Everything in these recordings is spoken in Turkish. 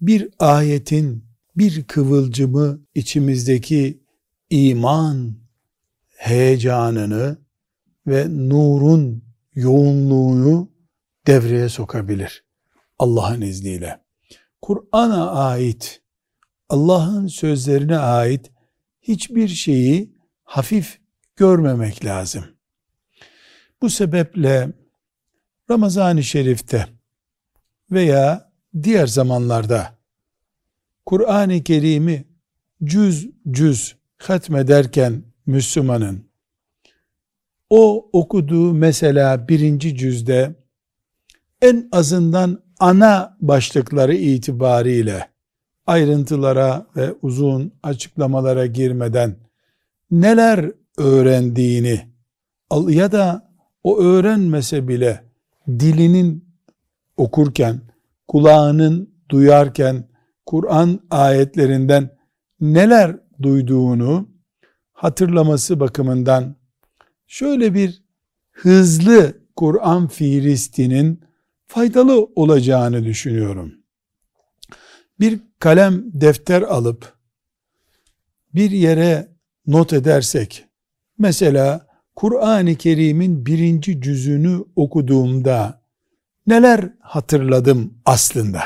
bir ayetin bir kıvılcımı içimizdeki iman heyecanını ve nurun yoğunluğunu devreye sokabilir. Allah'ın izniyle. Kur'an'a ait, Allah'ın sözlerine ait hiçbir şeyi hafif görmemek lazım. Bu sebeple Ramazan-ı Şerif'te veya diğer zamanlarda Kur'an-ı Kerim'i cüz cüz hatmederken Müslümanın o okuduğu mesela birinci cüzde en azından ana başlıkları itibariyle ayrıntılara ve uzun açıklamalara girmeden neler öğrendiğini ya da o öğrenmese bile dilinin okurken, kulağının duyarken Kur'an ayetlerinden neler duyduğunu hatırlaması bakımından şöyle bir hızlı Kur'an fiilistinin faydalı olacağını düşünüyorum. Bir kalem defter alıp bir yere not edersek, mesela Kur'an-ı Kerim'in birinci cüzünü okuduğumda neler hatırladım aslında?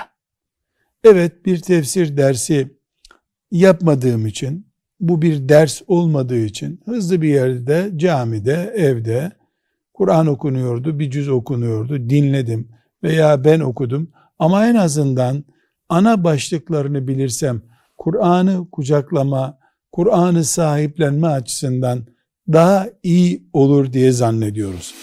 Evet bir tefsir dersi yapmadığım için, bu bir ders olmadığı için hızlı bir yerde, camide, evde Kur'an okunuyordu, bir cüz okunuyordu, dinledim veya ben okudum. Ama en azından ana başlıklarını bilirsem Kur'an'ı kucaklama, Kur'an'ı sahiplenme açısından daha iyi olur diye zannediyoruz.